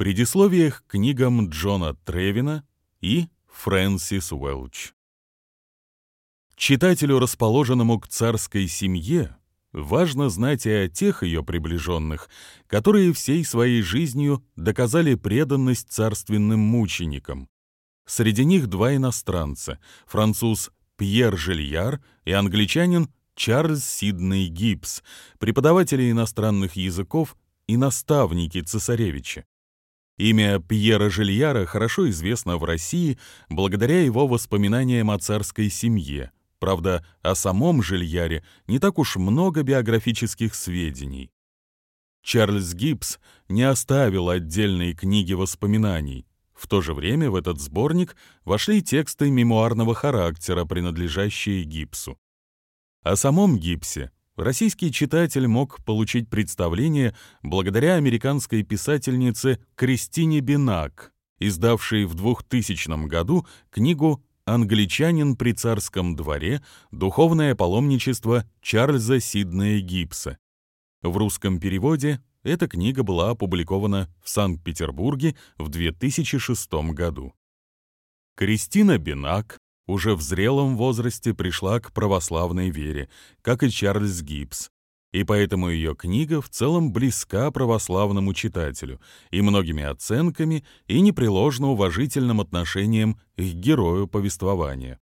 Предисловие к книгам Джона Тревина и Фрэнсис Уэлч. Читателю, расположенному к царской семье, важно знать и о тех ее приближенных, которые всей своей жизнью доказали преданность царственным мученикам. Среди них два иностранца — француз Пьер Жильяр и англичанин Чарльз Сидней Гибс, преподаватели иностранных языков и наставники цесаревича. Имя Пьера Жильяра хорошо известно в России благодаря его воспоминаниям о царской семье. Правда, о самом Жильяре не так уж много биографических сведений. Чарльз Гибс не оставил отдельной книги воспоминаний. В то же время в этот сборник вошли тексты мемуарного характера, принадлежащие Гибсу. О самом Гибсе российский читатель мог получить представление благодаря американской писательнице Кристине Бинак, издавшей в 2000 году книгу «Англичанин при царском дворе. Духовное паломничество Чарльза Сиднея Гибса». В русском переводе эта книга была опубликована в Санкт-Петербурге в 2006 году. Кристина Бинак уже в зрелом возрасте пришла к православной вере, как и Чарльз Гибс, и поэтому ее книга в целом близка православному читателю и многими оценками и непреложно уважительным отношением к герою повествования.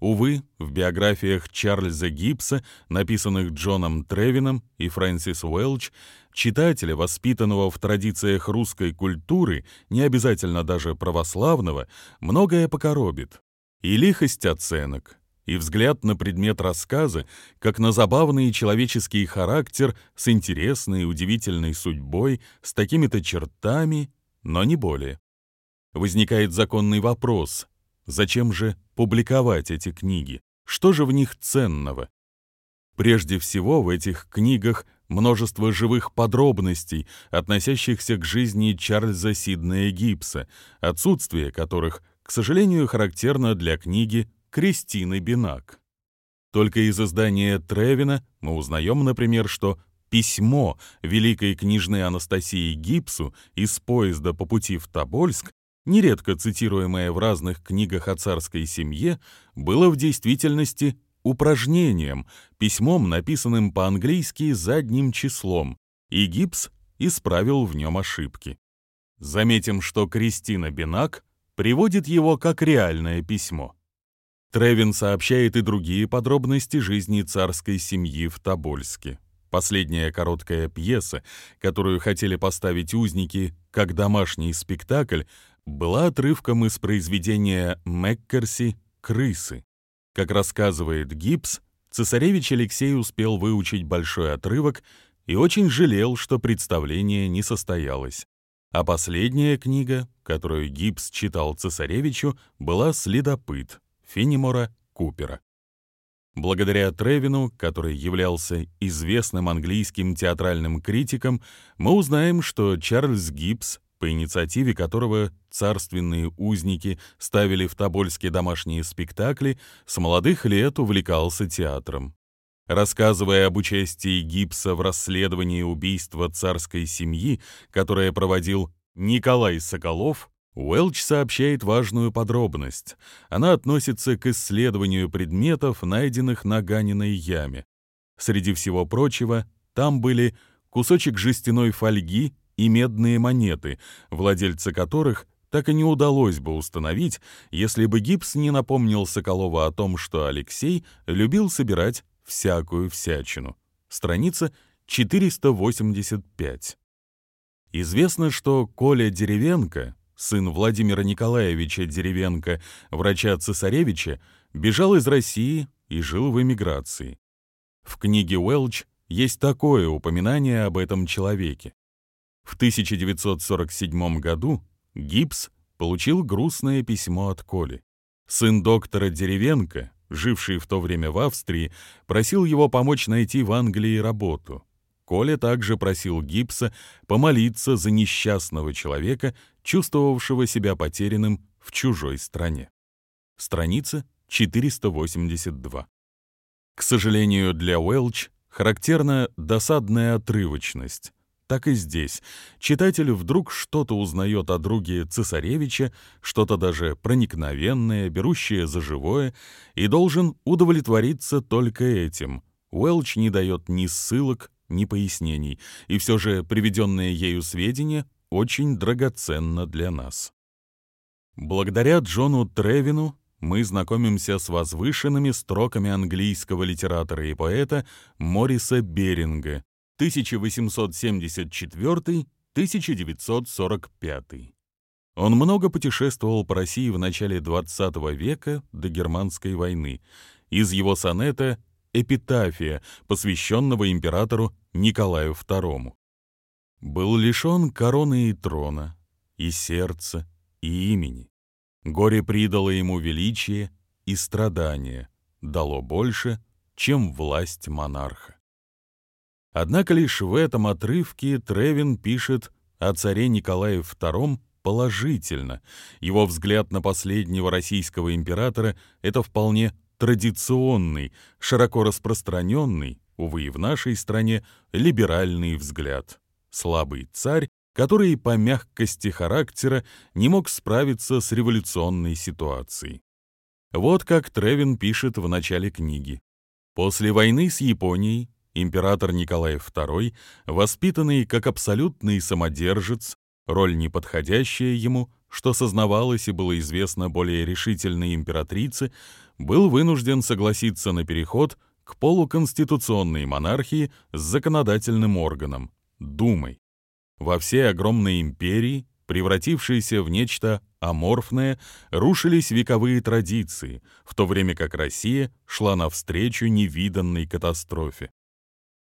Увы, в биографиях Чарльза Гибса, написанных Джоном Тревином и Фрэнсис Уэлч, читателя, воспитанного в традициях русской культуры, не обязательно даже православного, многое покоробит и лихость оценок, и взгляд на предмет рассказа, как на забавный человеческий характер с интересной и удивительной судьбой, с такими-то чертами, но не более. Возникает законный вопрос, зачем же публиковать эти книги? Что же в них ценного? Прежде всего, в этих книгах множество живых подробностей, относящихся к жизни Чарльза Сиднея Гибса, отсутствие которых к сожалению, характерно для книги Кристины Бинак. Только из издания Тревина мы узнаем, например, что письмо великой книжной Анастасии Гипсу из поезда по пути в Тобольск, нередко цитируемое в разных книгах о царской семье, было в действительности упражнением, письмом, написанным по-английски задним числом, и Гипс исправил в нем ошибки. Заметим, что Кристина Бинак приводит его как реальное письмо. Тревин сообщает и другие подробности жизни царской семьи в Тобольске. Последняя короткая пьеса, которую хотели поставить узники как домашний спектакль, была отрывком из произведения Меккерси «Крысы». Как рассказывает Гибс, цесаревич Алексей успел выучить большой отрывок и очень жалел, что представление не состоялось. А последняя книга, которую Гибс читал цесаревичу, была «Следопыт» Фенемора Купера. Благодаря Тревину, который являлся известным английским театральным критиком, мы узнаем, что Чарльз Гибс, по инициативе которого царственные узники ставили в Тобольске домашние спектакли, с молодых лет увлекался театром. Рассказывая об участии Гипса в расследовании убийства царской семьи, которое проводил Николай Соколов, Уэлч сообщает важную подробность. Она относится к исследованию предметов, найденных на Ганиной яме. Среди всего прочего, там были кусочек жестяной фольги и медные монеты, владельца которых так и не удалось бы установить, если бы Гипс не напомнил Соколова о том, что Алексей любил собирать всякую всячину. Страница 485. Известно, что Коля Деревенко, сын Владимира Николаевича Деревенко, врача-цесаревича, бежал из России и жил в эмиграции. В книге Уэлч есть такое упоминание об этом человеке. В 1947 году Гибс получил грустное письмо от Коли. Сын доктора Деревенко, живший в то время в Австрии, просил его помочь найти в Англии работу. Коля также просил Гипса помолиться за несчастного человека, чувствовавшего себя потерянным в чужой стране. Страница 482. К сожалению для Уэлч характерна досадная отрывочность. Так и здесь. Читатель вдруг что-то узнает о друге цесаревича, что-то даже проникновенное, берущее за живое, и должен удовлетвориться только этим. Уэлч не дает ни ссылок, ни пояснений, и все же приведенные ею сведения очень драгоценно для нас. Благодаря Джону Тревину мы знакомимся с возвышенными строками английского литератора и поэта Мориса Беринга 1874-1945. Он много путешествовал по России в начале XX века до Германской войны. Из его сонета «Эпитафия», посвященного императору Николаю II. Был лишен короны и трона, и сердца, и имени. Горе придало ему величие и страдания, дало больше, чем власть монарха. Однако лишь в этом отрывке Тревин пишет о царе Николае II положительно. Его взгляд на последнего российского императора — это вполне традиционный, широко распространенный, увы, и в нашей стране, либеральный взгляд. Слабый царь, который по мягкости характера не мог справиться с революционной ситуацией. Вот как Тревин пишет в начале книги. После войны с Японией император Николай II, воспитанный как абсолютный самодержец, роль неподходящая ему, что сознавалось и было известно более решительной императрице, был вынужден согласиться на переход к полуконституционной монархии с законодательным органом – Думой. Во всей огромной империи, превратившейся в нечто аморфное, рушились вековые традиции, в то время как Россия шла навстречу невиданной катастрофе.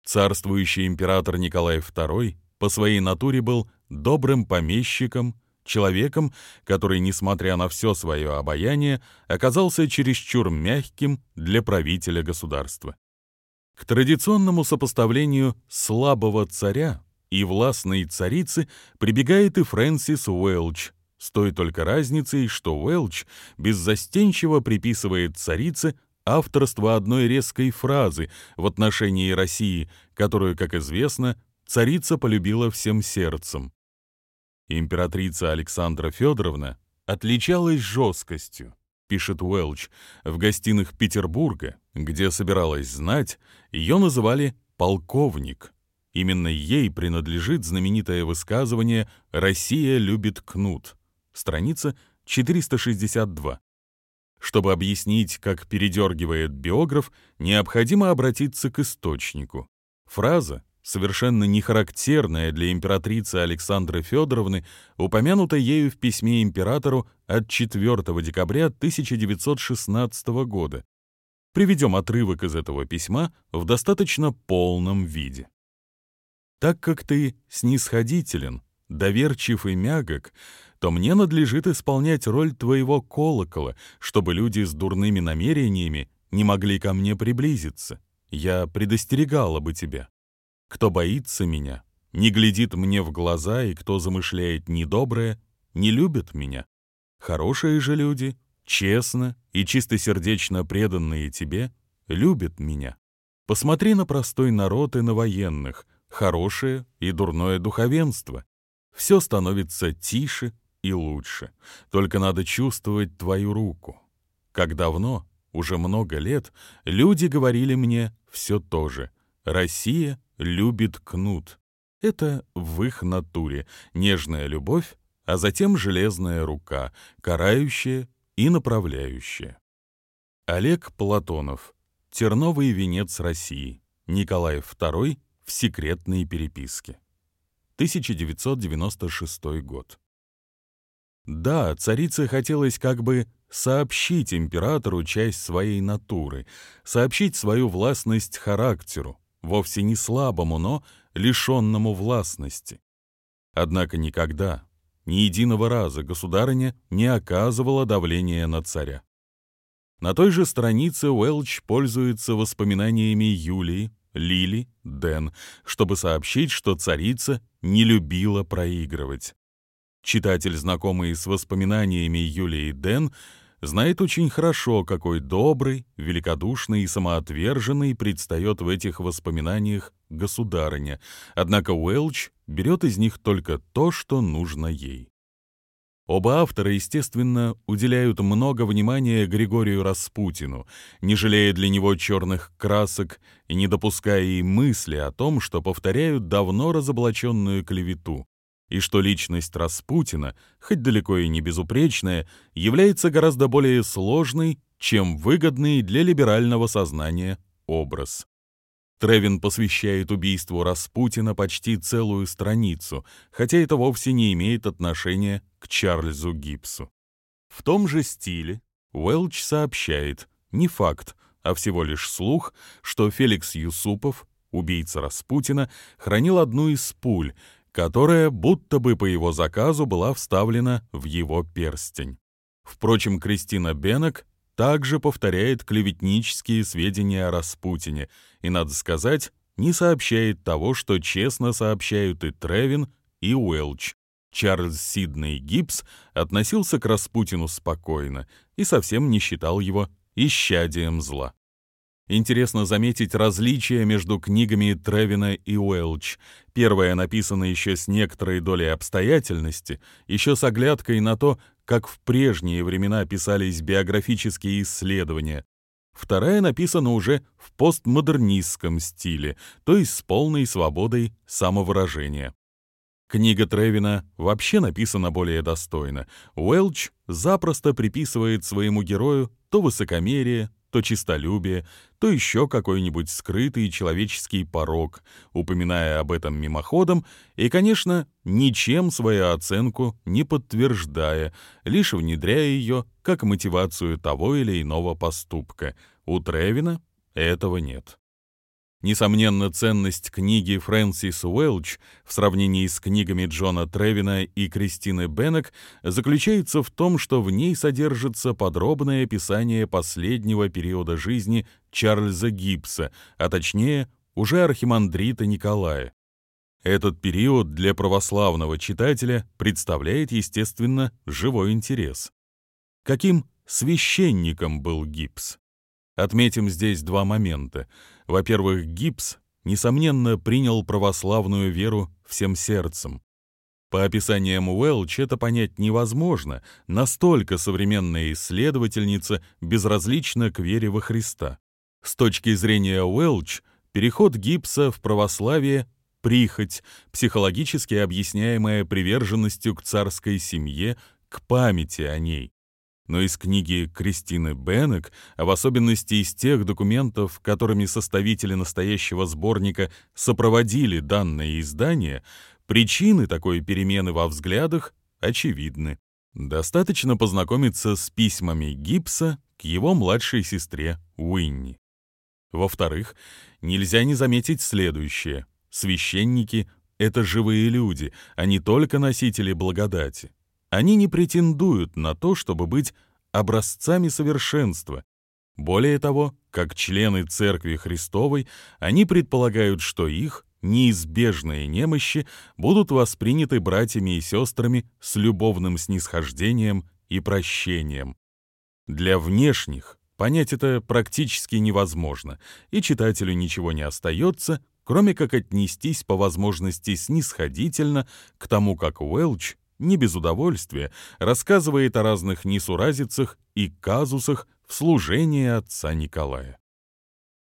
Царствующий император Николай II по своей натуре был добрым помещиком, человеком, который, несмотря на все свое обаяние, оказался чересчур мягким для правителя государства. К традиционному сопоставлению слабого царя и властной царицы прибегает и Фрэнсис Уэлч, с той только разницей, что Уэлч беззастенчиво приписывает царице авторство одной резкой фразы в отношении России, которую, как известно, царица полюбила всем сердцем. Императрица Александра Федоровна отличалась жесткостью, пишет Уэлч, в гостиных Петербурга, где собиралась знать, ее называли «полковник». Именно ей принадлежит знаменитое высказывание «Россия любит кнут», страница 462. Чтобы объяснить, как передергивает биограф, необходимо обратиться к источнику. Фраза, совершенно не характерная для императрицы Александры Федоровны, упомянута ею в письме императору от 4 декабря 1916 года. Приведем отрывок из этого письма в достаточно полном виде. «Так как ты снисходителен, доверчив и мягок, то мне надлежит исполнять роль твоего колокола, чтобы люди с дурными намерениями не могли ко мне приблизиться. Я предостерегала бы тебя. Кто боится меня, не глядит мне в глаза, и кто замышляет недоброе, не любит меня. Хорошие же люди, честно и чистосердечно преданные тебе, любят меня. Посмотри на простой народ и на военных, хорошее и дурное духовенство. Все становится тише и лучше. Только надо чувствовать твою руку. Как давно, уже много лет, люди говорили мне все то же. Россия любит кнут. Это в их натуре. Нежная любовь, а затем железная рука, карающая и направляющая. Олег Платонов. Терновый венец России. Николай II в секретной переписке. 1996 год. Да, царице хотелось как бы сообщить императору часть своей натуры, сообщить свою властность характеру, вовсе не слабому, но лишенному властности. Однако никогда, ни единого раза государыня не оказывала давления на царя. На той же странице Уэлч пользуется воспоминаниями Юлии, Лили, Дэн, чтобы сообщить, что царица не любила проигрывать. Читатель, знакомый с воспоминаниями Юлии Дэн, знает очень хорошо, какой добрый, великодушный и самоотверженный предстает в этих воспоминаниях государыня, однако Уэлч берет из них только то, что нужно ей. Оба автора, естественно, уделяют много внимания Григорию Распутину, не жалея для него черных красок и не допуская и мысли о том, что повторяют давно разоблаченную клевету, и что личность Распутина, хоть далеко и не безупречная, является гораздо более сложной, чем выгодный для либерального сознания образ. Тревин посвящает убийству Распутина почти целую страницу, хотя это вовсе не имеет отношения к Чарльзу Гибсу. В том же стиле Уэлч сообщает, не факт, а всего лишь слух, что Феликс Юсупов, убийца Распутина, хранил одну из пуль, которая будто бы по его заказу была вставлена в его перстень. Впрочем, Кристина Беннек также повторяет клеветнические сведения о Распутине и, надо сказать, не сообщает того, что честно сообщают и Тревин, и Уэлч. Чарльз Сидней Гибс относился к Распутину спокойно и совсем не считал его исчадием зла. Интересно заметить различия между книгами Тревина и Уэлч. Первая написана еще с некоторой долей обстоятельности, еще с оглядкой на то, как в прежние времена писались биографические исследования. Вторая написана уже в постмодернистском стиле, то есть с полной свободой самовыражения. Книга Тревина вообще написана более достойно. Уэлч запросто приписывает своему герою то высокомерие, то чистолюбие, то еще какой-нибудь скрытый человеческий порог, упоминая об этом мимоходом и, конечно, ничем свою оценку не подтверждая, лишь внедряя ее как мотивацию того или иного поступка. У Тревина этого нет. Несомненно, ценность книги Фрэнсис Уэлч в сравнении с книгами Джона Тревина и Кристины Беннек заключается в том, что в ней содержится подробное описание последнего периода жизни Чарльза Гибса, а точнее, уже архимандрита Николая. Этот период для православного читателя представляет, естественно, живой интерес. Каким священником был Гибс? Отметим здесь два момента. Во-первых, Гипс, несомненно, принял православную веру всем сердцем. По описаниям Уэлч это понять невозможно, настолько современная исследовательница безразлична к вере во Христа. С точки зрения Уэлч, переход Гипса в православие – прихоть, психологически объясняемая приверженностью к царской семье, к памяти о ней но из книги Кристины Беннек, а в особенности из тех документов, которыми составители настоящего сборника сопроводили данное издание, причины такой перемены во взглядах очевидны. Достаточно познакомиться с письмами Гибса к его младшей сестре Уинни. Во-вторых, нельзя не заметить следующее. Священники — это живые люди, а не только носители благодати. Они не претендуют на то, чтобы быть образцами совершенства. Более того, как члены Церкви Христовой, они предполагают, что их неизбежные немощи будут восприняты братьями и сестрами с любовным снисхождением и прощением. Для внешних понять это практически невозможно, и читателю ничего не остается, кроме как отнестись по возможности снисходительно к тому, как Уэлч не без удовольствия, рассказывает о разных несуразицах и казусах в служении отца Николая.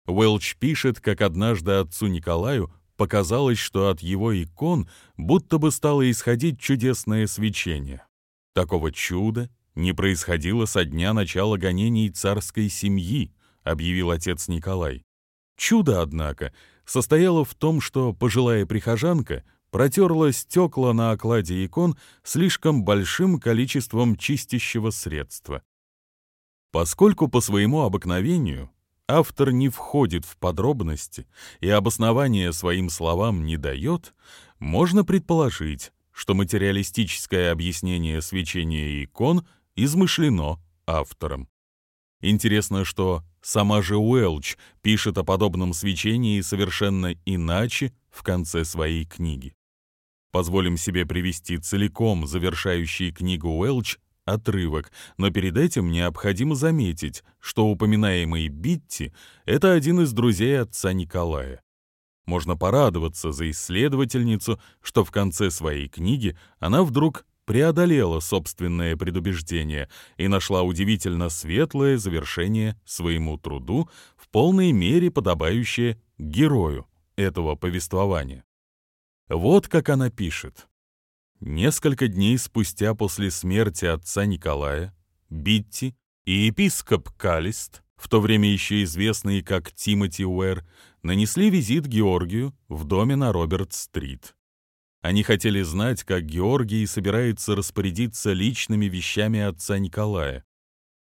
Уэлч пишет, как однажды отцу Николаю показалось, что от его икон будто бы стало исходить чудесное свечение. Такого чуда не происходило со дня начала гонений царской семьи, объявил отец Николай. Чудо, однако, состояло в том, что пожилая прихожанка — протерла стекла на окладе икон слишком большим количеством чистящего средства. Поскольку по своему обыкновению автор не входит в подробности и обоснования своим словам не дает, можно предположить, что материалистическое объяснение свечения икон измышлено автором. Интересно, что сама же Уэлч пишет о подобном свечении совершенно иначе в конце своей книги. Позволим себе привести целиком завершающий книгу Уэлч отрывок, но перед этим необходимо заметить, что упоминаемый Битти — это один из друзей отца Николая. Можно порадоваться за исследовательницу, что в конце своей книги она вдруг преодолела собственное предубеждение и нашла удивительно светлое завершение своему труду, в полной мере подобающее герою этого повествования. Вот как она пишет. Несколько дней спустя после смерти отца Николая, Битти и епископ Калист, в то время еще известный как Тимоти Уэр, нанесли визит Георгию в доме на Роберт-стрит. Они хотели знать, как Георгий собирается распорядиться личными вещами отца Николая.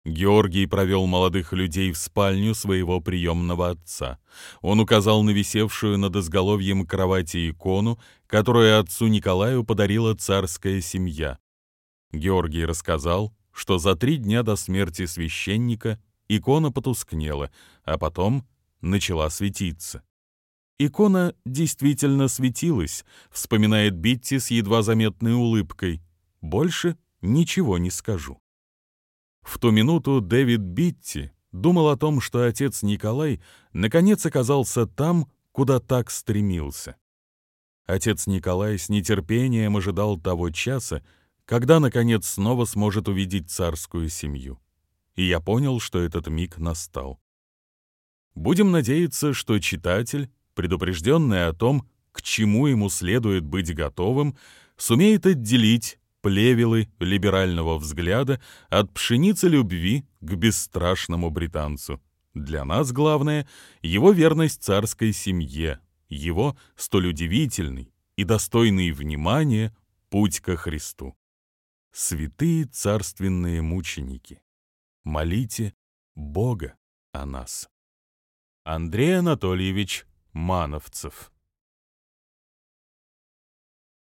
Георгий провел молодых людей в спальню своего приемного отца. Он указал на висевшую над изголовьем кровати икону, которую отцу Николаю подарила царская семья. Георгий рассказал, что за три дня до смерти священника икона потускнела, а потом начала светиться. Икона действительно светилась, вспоминает Битти с едва заметной улыбкой. Больше ничего не скажу. В ту минуту Дэвид Битти думал о том, что отец Николай наконец оказался там, куда так стремился. Отец Николай с нетерпением ожидал того часа, когда, наконец, снова сможет увидеть царскую семью. И я понял, что этот миг настал. Будем надеяться, что читатель, предупрежденный о том, к чему ему следует быть готовым, сумеет отделить плевелы либерального взгляда от пшеницы любви к бесстрашному британцу. Для нас главное — его верность царской семье, его столь удивительный и достойный внимания путь ко Христу. Святые царственные мученики, молите Бога о нас. Андрей Анатольевич Мановцев